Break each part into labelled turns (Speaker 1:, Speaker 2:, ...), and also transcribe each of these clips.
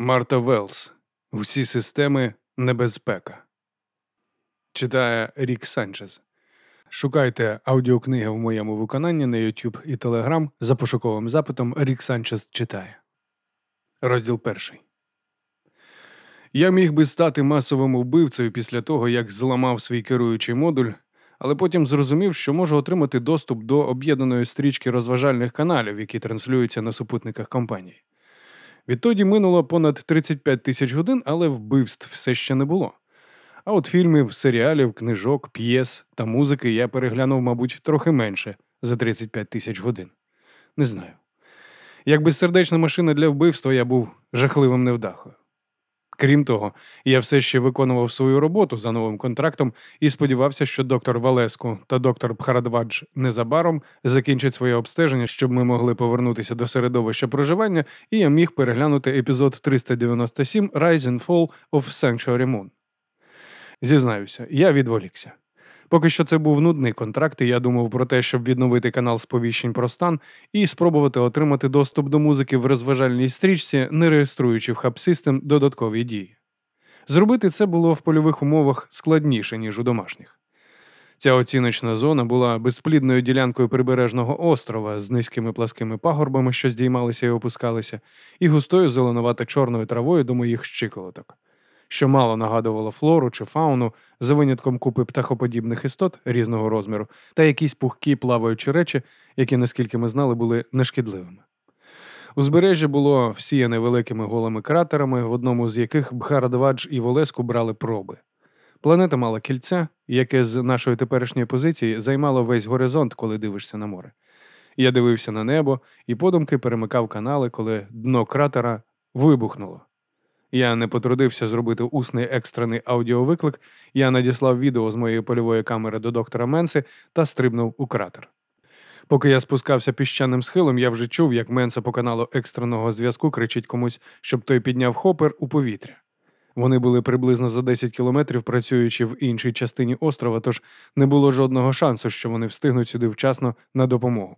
Speaker 1: Марта Велс. Всі системи небезпека. Читає Рік Санчес. Шукайте аудіокниги в моєму виконанні на YouTube і Telegram за пошуковим запитом Рік Санчес читає. Розділ перший. Я міг би стати масовим вбивцею після того, як зламав свій керуючий модуль, але потім зрозумів, що можу отримати доступ до об'єднаної стрічки розважальних каналів, які транслюються на супутниках компанії. Відтоді минуло понад 35 тисяч годин, але вбивств все ще не було. А от фільмів, серіалів, книжок, п'єс та музики я переглянув, мабуть, трохи менше за 35 тисяч годин. Не знаю. Як безсердечна машина для вбивства я був жахливим невдахою. Крім того, я все ще виконував свою роботу за новим контрактом і сподівався, що доктор Валеску та доктор Пхарадвадж незабаром закінчать своє обстеження, щоб ми могли повернутися до середовища проживання, і я міг переглянути епізод 397 Rise and Fall of Sanctuary Moon. Зізнаюся, я відволікся. Поки що це був нудний контракт, і я думав про те, щоб відновити канал сповіщень про стан і спробувати отримати доступ до музики в розважальній стрічці, не реєструючи в хаб-систем додаткові дії. Зробити це було в польових умовах складніше, ніж у домашніх. Ця оціночна зона була безплідною ділянкою прибережного острова з низькими пласкими пагорбами, що здіймалися і опускалися, і густою зеленувато чорною травою до моїх щиколоток що мало нагадувало флору чи фауну за винятком купи птахоподібних істот різного розміру, та якісь пухкі плаваючі речі, які, наскільки ми знали, були нешкідливими. Узбережжя було всіяне великими голими кратерами, в одному з яких Бхарадвадж і Волеску брали проби. Планета мала кільце, яке з нашої теперішньої позиції займало весь горизонт, коли дивишся на море. Я дивився на небо і подумки перемикав канали, коли дно кратера вибухнуло. Я не потрудився зробити усний екстрений аудіовиклик, я надіслав відео з моєї польової камери до доктора Менси та стрибнув у кратер. Поки я спускався піщаним схилом, я вже чув, як Менса по каналу екстреного зв'язку кричить комусь, щоб той підняв хопер у повітря. Вони були приблизно за 10 кілометрів, працюючи в іншій частині острова, тож не було жодного шансу, що вони встигнуть сюди вчасно на допомогу.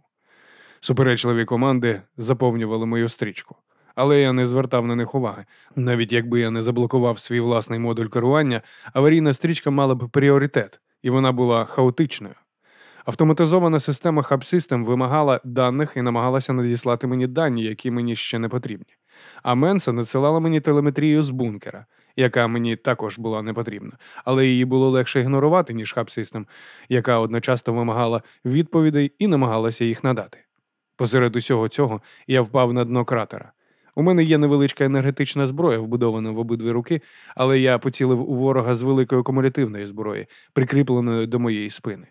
Speaker 1: Суперечливі команди заповнювали мою стрічку але я не звертав на них уваги. Навіть якби я не заблокував свій власний модуль керування, аварійна стрічка мала б пріоритет, і вона була хаотичною. Автоматизована система Hub вимагала даних і намагалася надіслати мені дані, які мені ще не потрібні. А Менса надсилала мені телеметрію з бункера, яка мені також була не потрібна, але її було легше ігнорувати, ніж Hub яка одночасно вимагала відповідей і намагалася їх надати. Посеред усього цього я впав на дно кратера. У мене є невеличка енергетична зброя, вбудована в обидві руки, але я поцілив у ворога з великої кумулятивної зброї, прикріпленої до моєї спини.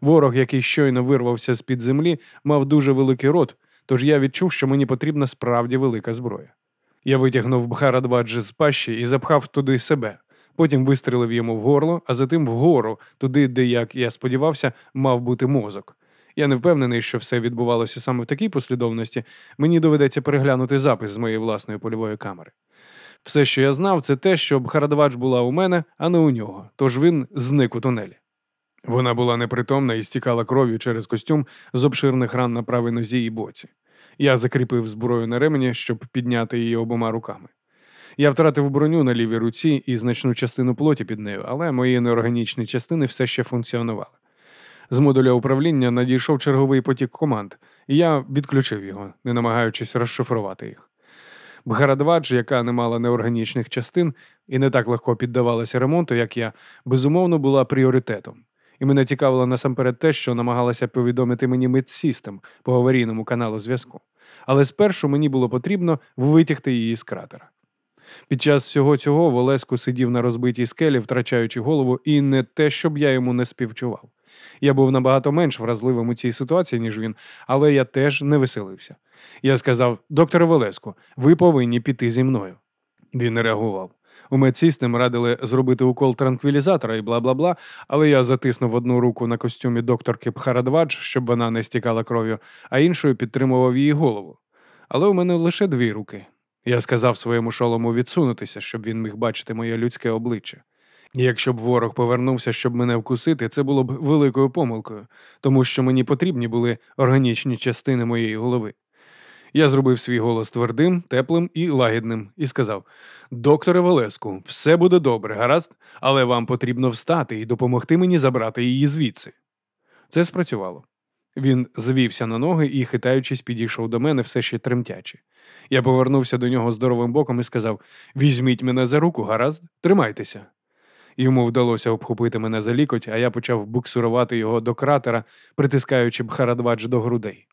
Speaker 1: Ворог, який щойно вирвався з під землі, мав дуже великий рот, тож я відчув, що мені потрібна справді велика зброя. Я витягнув Бхарадваджі з пащі і запхав туди себе. Потім вистрілив йому в горло, а затим вгору, туди, де, як я сподівався, мав бути мозок. Я не впевнений, що все відбувалося саме в такій послідовності. Мені доведеться переглянути запис з моєї власної польової камери. Все, що я знав, це те, що Бхарадвадж була у мене, а не у нього, тож він зник у тунелі. Вона була непритомна і стікала кров'ю через костюм з обширних ран на правій нозі і боці. Я закріпив зброю на ремені, щоб підняти її обома руками. Я втратив броню на лівій руці і значну частину плоті під нею, але мої неорганічні частини все ще функціонували. З модуля управління надійшов черговий потік команд, і я відключив його, не намагаючись розшифрувати їх. Бхарадвадж, яка не мала неорганічних частин і не так легко піддавалася ремонту, як я, безумовно була пріоритетом. І мене цікавило насамперед те, що намагалася повідомити мені медсістем по аварійному каналу зв'язку. Але спершу мені було потрібно витягти її з кратера. Під час всього цього Волеску сидів на розбитій скелі, втрачаючи голову, і не те, щоб я йому не співчував. Я був набагато менш вразливим у цій ситуації, ніж він, але я теж не веселився. Я сказав: докторе Волеску, ви повинні піти зі мною. Він не реагував. У медсистемі радили зробити укол транквілізатора і бла бла бла, але я затиснув одну руку на костюмі докторки Пхарадвадж, щоб вона не стікала кров'ю, а іншою підтримував її голову. Але у мене лише дві руки. Я сказав своєму шолому відсунутися, щоб він міг бачити моє людське обличчя. Якщо б ворог повернувся, щоб мене вкусити, це було б великою помилкою, тому що мені потрібні були органічні частини моєї голови. Я зробив свій голос твердим, теплим і лагідним і сказав: Докторе Валеску, все буде добре, гаразд, але вам потрібно встати і допомогти мені забрати її звідси. Це спрацювало. Він звівся на ноги і, хитаючись, підійшов до мене все ще тремтячи. Я повернувся до нього здоровим боком і сказав: Візьміть мене за руку, гаразд, тримайтеся. Йому вдалося обхопити мене за лікоть, а я почав буксурувати його до кратера, притискаючи Бхарадвадж до грудей.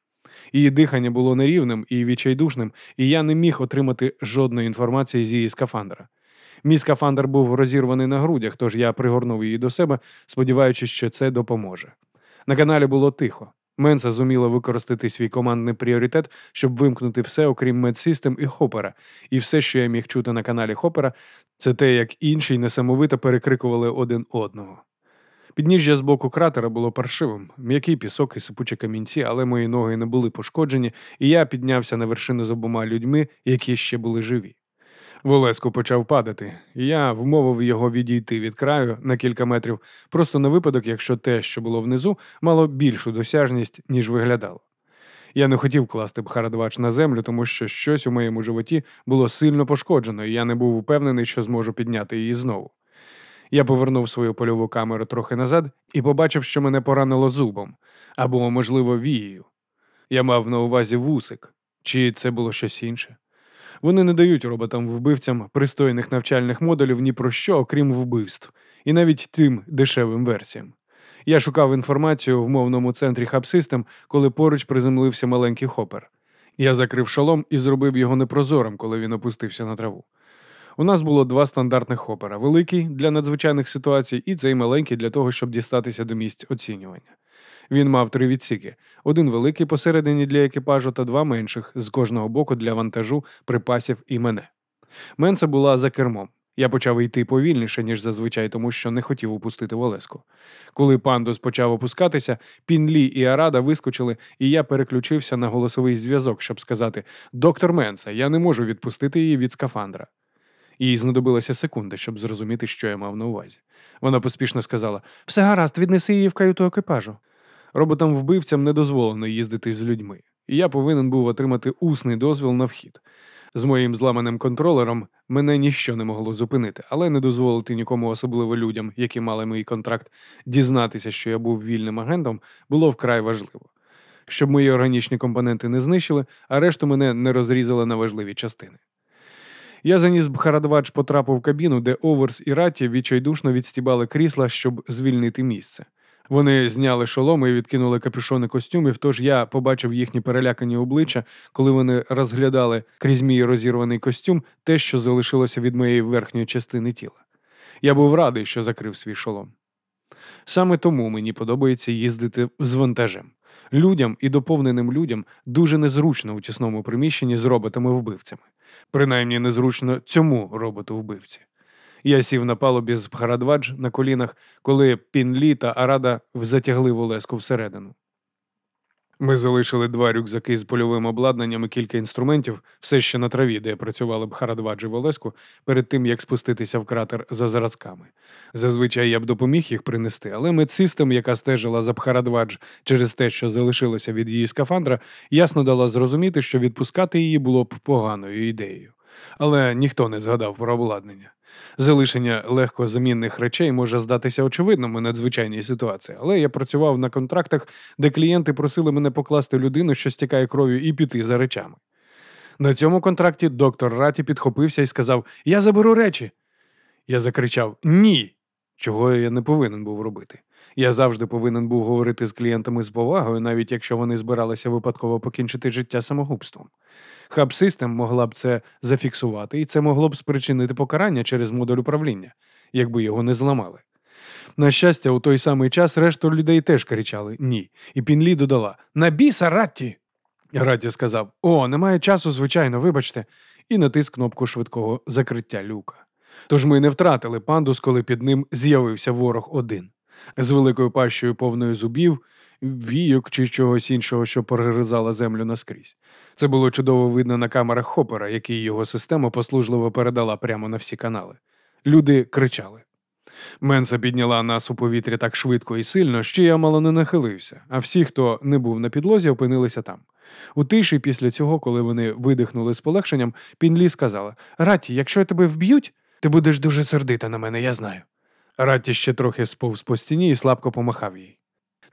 Speaker 1: Її дихання було нерівним і відчайдушним, і я не міг отримати жодної інформації з її скафандра. Мій скафандр був розірваний на грудях, тож я пригорнув її до себе, сподіваючись, що це допоможе. На каналі було тихо. Менса зуміла використати свій командний пріоритет, щоб вимкнути все, окрім медсистем і Хопера, і все, що я міг чути на каналі Хопера, це те, як інші несамовито перекрикували один одного. Підніжжя з боку кратера було паршивим, м'який пісок і сипучі камінці, але мої ноги не були пошкоджені, і я піднявся на вершину з обома людьми, які ще були живі. Волеску почав падати, і я вмовив його відійти від краю на кілька метрів, просто на випадок, якщо те, що було внизу, мало більшу досяжність, ніж виглядало. Я не хотів класти Бхарадвач на землю, тому що щось у моєму животі було сильно пошкоджено, і я не був упевнений, що зможу підняти її знову. Я повернув свою польову камеру трохи назад і побачив, що мене поранило зубом або, можливо, вією. Я мав на увазі вусик, чи це було щось інше. Вони не дають роботам-вбивцям пристойних навчальних модулів ні про що, окрім вбивств, і навіть тим дешевим версіям. Я шукав інформацію в мовному центрі Хабсистем, коли поруч приземлився маленький хопер. Я закрив шолом і зробив його непрозорим, коли він опустився на траву. У нас було два стандартних хопера: великий для надзвичайних ситуацій і цей маленький для того, щоб дістатися до місць оцінювання. Він мав три відсіки: один великий посередині для екіпажу та два менших з кожного боку для вантажу, припасів і мене. Менса була за кермом. Я почав йти повільніше, ніж зазвичай, тому що не хотів упустити Волеску. Коли пандус почав опускатися, Пінлі і Арада вискочили, і я переключився на голосовий зв'язок, щоб сказати: Доктор Менса, я не можу відпустити її від скафандра. Їй знадобилася секунда, щоб зрозуміти, що я мав на увазі. Вона поспішно сказала: Все гаразд, віднеси її в каюту екіпажу. Роботам вбивцям не дозволено їздити з людьми, і я повинен був отримати усний дозвіл на вхід. З моїм зламаним контролером мене ніщо не могло зупинити, але не дозволити нікому, особливо людям, які мали мій контракт, дізнатися, що я був вільним агентом, було вкрай важливо. Щоб мої органічні компоненти не знищили, а решту мене не розрізали на важливі частини. Я заніс Бхарадвадж потрапив в кабіну, де Оверс і Ратті відчайдушно відстібали крісла, щоб звільнити місце. Вони зняли шоломи і відкинули капюшони костюмів, тож я побачив їхні перелякані обличчя, коли вони розглядали крізь мій розірваний костюм те, що залишилося від моєї верхньої частини тіла. Я був радий, що закрив свій шолом. Саме тому мені подобається їздити з вантажем. Людям і доповненим людям дуже незручно у тісному приміщенні з роботами-вбивцями. Принаймні незручно цьому роботу вбивці. Я сів на палубі з Бхарадвадж на колінах, коли Пінлі та Арада затягли волеску всередину. Ми залишили два рюкзаки з польовим обладнанням і кілька інструментів, все ще на траві, де працювали б Харадвадж і Волеску, перед тим як спуститися в кратер за зразками. Зазвичай я б допоміг їх принести, але медсистем, яка стежила за Бхарадвадж через те, що залишилося від її скафандра, ясно дала зрозуміти, що відпускати її було б поганою ідеєю. Але ніхто не згадав про обладнання. Залишення легкозамінних речей може здатися очевидним у надзвичайній ситуації, але я працював на контрактах, де клієнти просили мене покласти людину, що стікає кров'ю, і піти за речами. На цьому контракті доктор Раті підхопився і сказав: Я заберу речі. Я закричав Ні, чого я не повинен був робити. Я завжди повинен був говорити з клієнтами з повагою, навіть якщо вони збиралися випадково покінчити життя самогубством. Хаб-систем могла б це зафіксувати, і це могло б спричинити покарання через модуль управління, якби його не зламали. На щастя, у той самий час решту людей теж кричали ні. І Пінлі додала На біса, Ратті! Ратті сказав: О, немає часу, звичайно, вибачте, і натис кнопку швидкого закриття люка. Тож ми не втратили пандус, коли під ним з'явився ворог один з великою пащею повною зубів, війок чи чогось іншого, що перегризала землю наскрізь. Це було чудово видно на камерах Хопера, які його система послужливо передала прямо на всі канали. Люди кричали. Менса підняла нас у повітря так швидко і сильно, що я мало не нахилився, а всі, хто не був на підлозі, опинилися там. У тиші після цього, коли вони видихнули з полегшенням, Пінлі сказала Раті, якщо тебе вб'ють, ти будеш дуже сердита на мене, я знаю. Ратті ще трохи сповз по стіні і слабко помахав їй.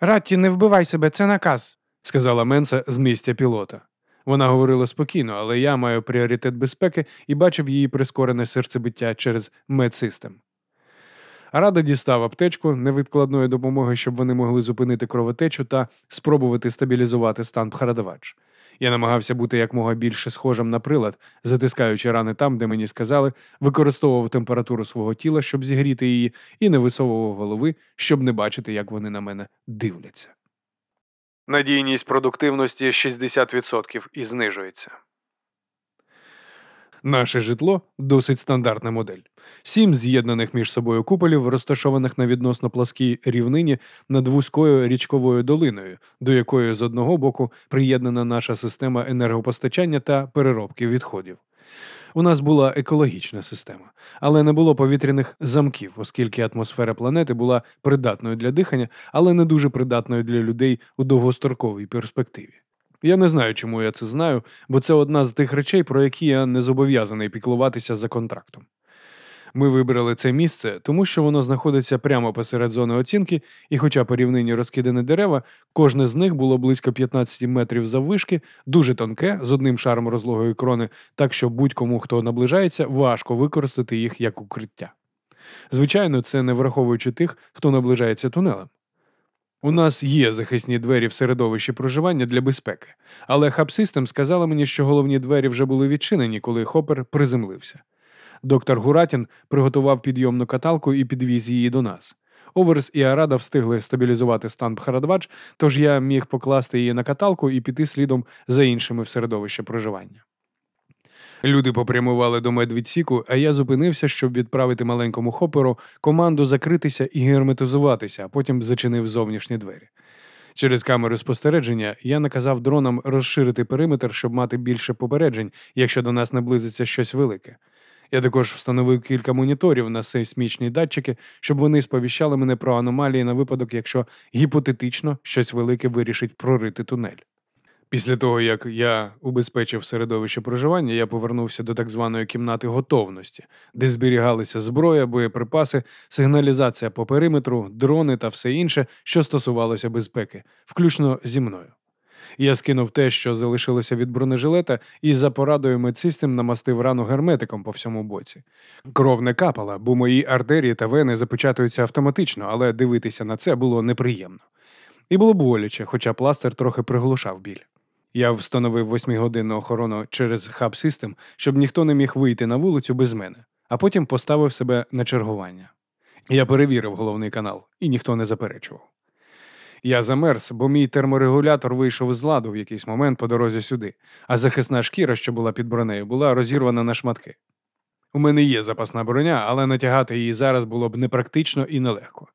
Speaker 1: Ратті, не вбивай себе, це наказ, сказала Менса з місця пілота. Вона говорила спокійно, але я маю пріоритет безпеки і бачив її прискорене серцебиття через медсистем. Рада дістав аптечку невідкладної допомоги, щоб вони могли зупинити кровотечу та спробувати стабілізувати стан Бхарадавадж. Я намагався бути якмога більше схожим на прилад, затискаючи рани там, де мені сказали, використовував температуру свого тіла, щоб зігріти її, і не висовував голови, щоб не бачити, як вони на мене дивляться. Надійність продуктивності 60% і знижується. Наше житло досить стандартна модель. Сім з'єднаних між собою куполів, розташованих на відносно пласкій рівнині над вузькою річковою долиною, до якої з одного боку приєднана наша система енергопостачання та переробки відходів. У нас була екологічна система, але не було повітряних замків, оскільки атмосфера планети була придатною для дихання, але не дуже придатною для людей у довгостроковій перспективі. Я не знаю, чому я це знаю, бо це одна з тих речей, про які я не зобов'язаний піклуватися за контрактом. Ми вибрали це місце, тому що воно знаходиться прямо посеред зони оцінки, і, хоча по рівнині розкидані дерева, кожне з них було близько 15 метрів заввишки, дуже тонке, з одним шаром розлогої крони, так що будь-кому, хто наближається, важко використати їх як укриття. Звичайно, це не враховуючи тих, хто наближається тунелем. У нас є захисні двері в середовищі проживання для безпеки, але хаб-систем сказала мені, що головні двері вже були відчинені, коли хопер приземлився. Доктор Гуратін приготував підйомну каталку і підвіз її до нас. Оверс і Арада встигли стабілізувати стан Бхарадвадж, тож я міг покласти її на каталку і піти слідом за іншими в середовище проживання. Люди попрямували до медвідсіку, а я зупинився, щоб відправити маленькому хоперу команду закритися і герметизуватися, а потім зачинив зовнішні двері. Через камери спостереження я наказав дронам розширити периметр, щоб мати більше попереджень, якщо до нас наблизиться щось велике. Я також встановив кілька моніторів на сейсмічні датчики, щоб вони сповіщали мене про аномалії на випадок, якщо гіпотетично щось велике вирішить прорити тунель. Після того, як я убезпечив середовище проживання, я повернувся до так званої кімнати готовності, де зберігалися зброя, боєприпаси, сигналізація по периметру, дрони та все інше, що стосувалося безпеки, включно зі мною. Я скинув те, що залишилося від бронежилета, і за порадою медсистем намастив рану герметиком по всьому боці. Кров не капала, бо мої артерії та вени запечатуються автоматично, але дивитися на це було неприємно. І було боляче, хоча пластир трохи приглушав біль. Я встановив восьмигодинну охорону через хаб систем, щоб ніхто не міг вийти на вулицю без мене, а потім поставив себе на чергування. Я перевірив головний канал, і ніхто не заперечував. Я замерз, бо мій терморегулятор вийшов з ладу в якийсь момент по дорозі сюди, а захисна шкіра, що була під бронею, була розірвана на шматки. У мене є запасна броня, але натягати її зараз було б непрактично і нелегко.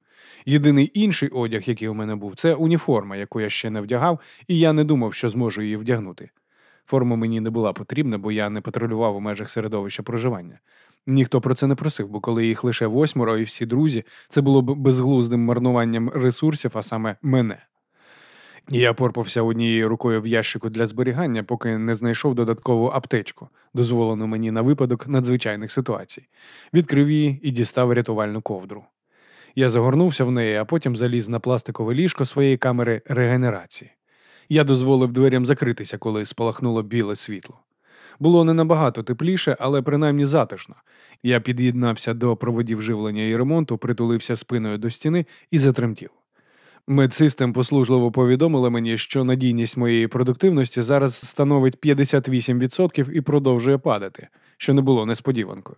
Speaker 1: Єдиний інший одяг, який у мене був, це уніформа, яку я ще не вдягав, і я не думав, що зможу її вдягнути. Форма мені не була потрібна, бо я не патрулював у межах середовища проживання. Ніхто про це не просив, бо коли їх лише восьмеро і всі друзі, це було б безглуздим марнуванням ресурсів, а саме мене. Я порпався однією рукою в ящику для зберігання, поки не знайшов додаткову аптечку, дозволену мені на випадок надзвичайних ситуацій, відкрив її і дістав рятувальну ковдру. Я загорнувся в неї, а потім заліз на пластикове ліжко своєї камери регенерації. Я дозволив дверям закритися, коли спалахнуло біле світло. Було не набагато тепліше, але принаймні затишно. Я під'єднався до проводів живлення і ремонту, притулився спиною до стіни і затремтів. Медсистем послужливо повідомила мені, що надійність моєї продуктивності зараз становить 58% і продовжує падати, що не було несподіванкою.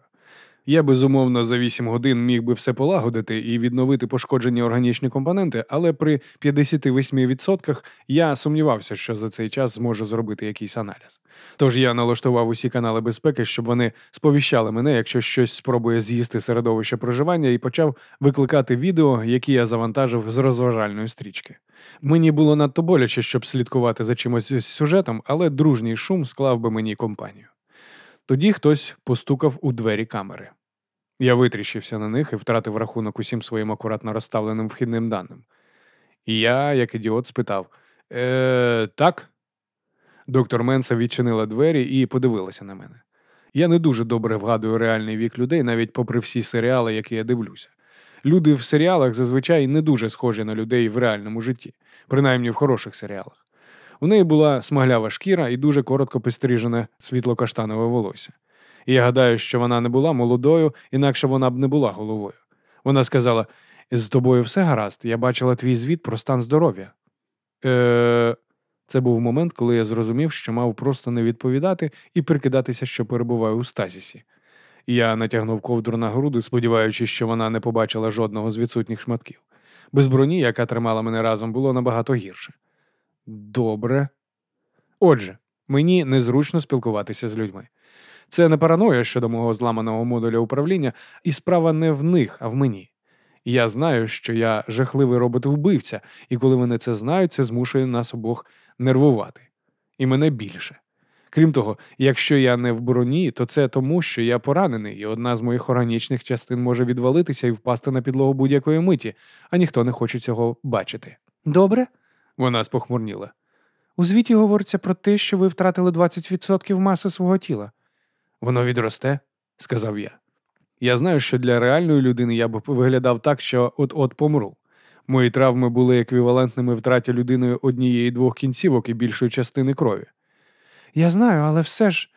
Speaker 1: Я безумовно за 8 годин міг би все полагодити і відновити пошкоджені органічні компоненти, але при 58% я сумнівався, що за цей час зможу зробити якийсь аналіз. Тож я налаштував усі канали безпеки, щоб вони сповіщали мене, якщо щось спробує з'їсти середовище проживання, і почав викликати відео, які я завантажив з розважальної стрічки. Мені було надто боляче, щоб слідкувати за чимось з сюжетом, але дружній шум склав би мені компанію. Тоді хтось постукав у двері камери. Я витріщився на них і втратив рахунок усім своїм акуратно розставленим вхідним даним. І я, як ідіот, спитав: «Е, так? Доктор Менса відчинила двері і подивилася на мене. Я не дуже добре вгадую реальний вік людей, навіть попри всі серіали, які я дивлюся. Люди в серіалах зазвичай не дуже схожі на людей в реальному житті, принаймні в хороших серіалах. У неї була смаглява шкіра і дуже коротко пострижене світло-каштанове волосся. І я гадаю, що вона не була молодою, інакше вона б не була головою. Вона сказала: з тобою все гаразд, я бачила твій звіт про стан здоров'я. Е... Це був момент, коли я зрозумів, що мав просто не відповідати і прикидатися, що перебуваю у стазісі. Я натягнув ковдру на груди, сподіваючись, що вона не побачила жодного з відсутніх шматків. Без броні, яка тримала мене разом, було набагато гірше. Добре. Отже, мені незручно спілкуватися з людьми. Це не параноя щодо мого зламаного модуля управління, і справа не в них, а в мені. Я знаю, що я жахливий робот-вбивця, і коли вони це знають, це змушує нас обох нервувати. І мене більше. Крім того, якщо я не в броні, то це тому, що я поранений, і одна з моїх органічних частин може відвалитися і впасти на підлогу будь-якої миті, а ніхто не хоче цього бачити. Добре? Вона спохмурніла. У звіті говориться про те, що ви втратили 20% маси свого тіла. Воно відросте, сказав я. Я знаю, що для реальної людини я б виглядав так, що от-от помру. Мої травми були еквівалентними втраті людиною однієї двох кінцівок і більшої частини крові. Я знаю, але все ж.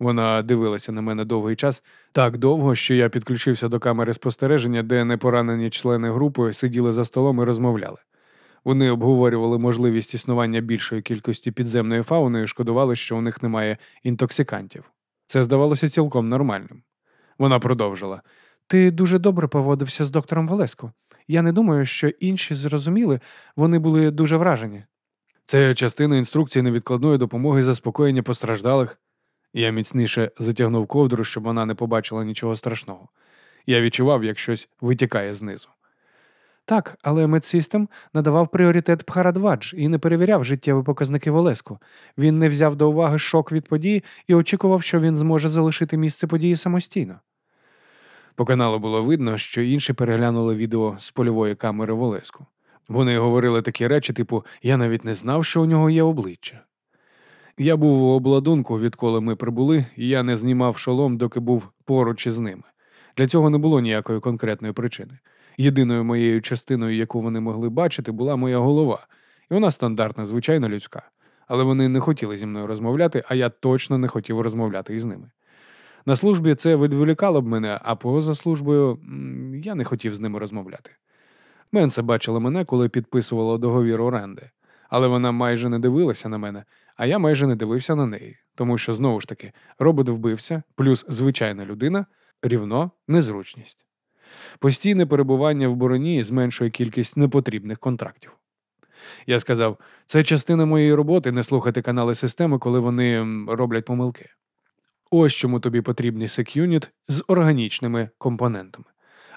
Speaker 1: Вона дивилася на мене довгий час, так довго, що я підключився до камери спостереження, де непоранені члени групи сиділи за столом і розмовляли. Вони обговорювали можливість існування більшої кількості підземної фауни і шкодували, що у них немає інтоксикантів. Це здавалося цілком нормальним. Вона продовжила: Ти дуже добре поводився з доктором Валеско. Я не думаю, що інші зрозуміли, вони були дуже вражені. Це частина інструкції невідкладної допомоги заспокоєння постраждалих. Я міцніше затягнув ковдру, щоб вона не побачила нічого страшного. Я відчував, як щось витікає знизу. Так, але медсистем надавав пріоритет Пхарадвадж і не перевіряв життєві показники Волеску. Він не взяв до уваги шок від події і очікував, що він зможе залишити місце події самостійно. По каналу було видно, що інші переглянули відео з польової камери Волеску. Вони говорили такі речі, типу Я навіть не знав, що у нього є обличчя. Я був у обладунку, відколи ми прибули, і я не знімав шолом, доки був поруч із ними. Для цього не було ніякої конкретної причини. Єдиною моєю частиною, яку вони могли бачити, була моя голова, і вона стандартна, звичайно, людська. Але вони не хотіли зі мною розмовляти, а я точно не хотів розмовляти із ними. На службі це відволікало б мене, а поза службою я не хотів з ними розмовляти. Менса бачила мене, коли підписувала договір оренди, але вона майже не дивилася на мене, а я майже не дивився на неї, тому що знову ж таки робот вбився, плюс звичайна людина рівно незручність. Постійне перебування в бороні зменшує кількість непотрібних контрактів. Я сказав, це частина моєї роботи не слухати канали системи, коли вони роблять помилки. Ось чому тобі потрібний секюніт з органічними компонентами.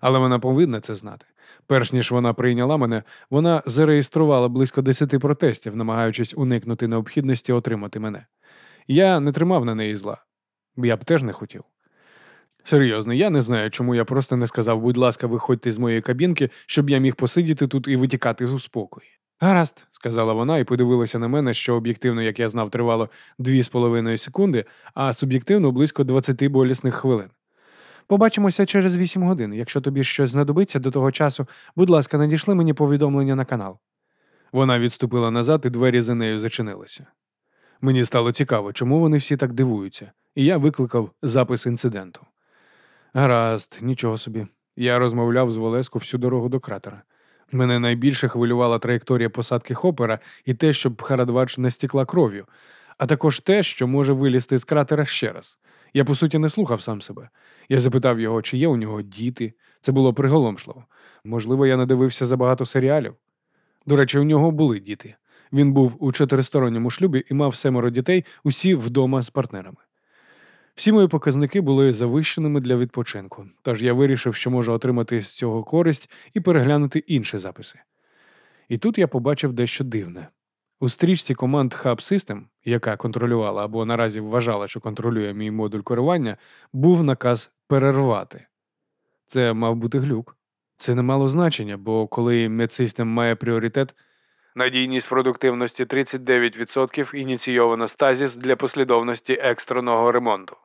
Speaker 1: Але вона повинна це знати. Перш ніж вона прийняла мене, вона зареєструвала близько десяти протестів, намагаючись уникнути необхідності отримати мене. Я не тримав на неї зла, я б теж не хотів. Серйозно, я не знаю, чому я просто не сказав, будь ласка, виходьте з моєї кабінки, щоб я міг посидіти тут і витікати з успокої. Гаразд, сказала вона і подивилася на мене, що об'єктивно, як я знав, тривало дві з половиною секунди, а суб'єктивно близько двадцяти болісних хвилин. Побачимося через вісім годин. Якщо тобі щось знадобиться до того часу, будь ласка, надійшли мені повідомлення на канал. Вона відступила назад, і двері за нею зачинилися. Мені стало цікаво, чому вони всі так дивуються, і я викликав запис інциденту. Гаразд, нічого собі. Я розмовляв з Волеску всю дорогу до кратера. Мене найбільше хвилювала траєкторія посадки хопера і те, щоб Харадвач не стікла кров'ю, а також те, що може вилізти з кратера ще раз. Я, по суті, не слухав сам себе. Я запитав його, чи є у нього діти. Це було приголомшливо. Можливо, я надивився забагато серіалів. До речі, у нього були діти. Він був у чотиристоронньому шлюбі і мав семеро дітей, усі вдома з партнерами. Всі мої показники були завищеними для відпочинку, тож я вирішив, що можу отримати з цього користь і переглянути інші записи. І тут я побачив дещо дивне. У стрічці команд Hub System, яка контролювала або наразі вважала, що контролює мій модуль керування, був наказ перервати. Це мав бути глюк. Це не мало значення, бо коли медсистем має пріоритет, Надійність продуктивності 39%, ініційовано стазіс для послідовності екстреного ремонту.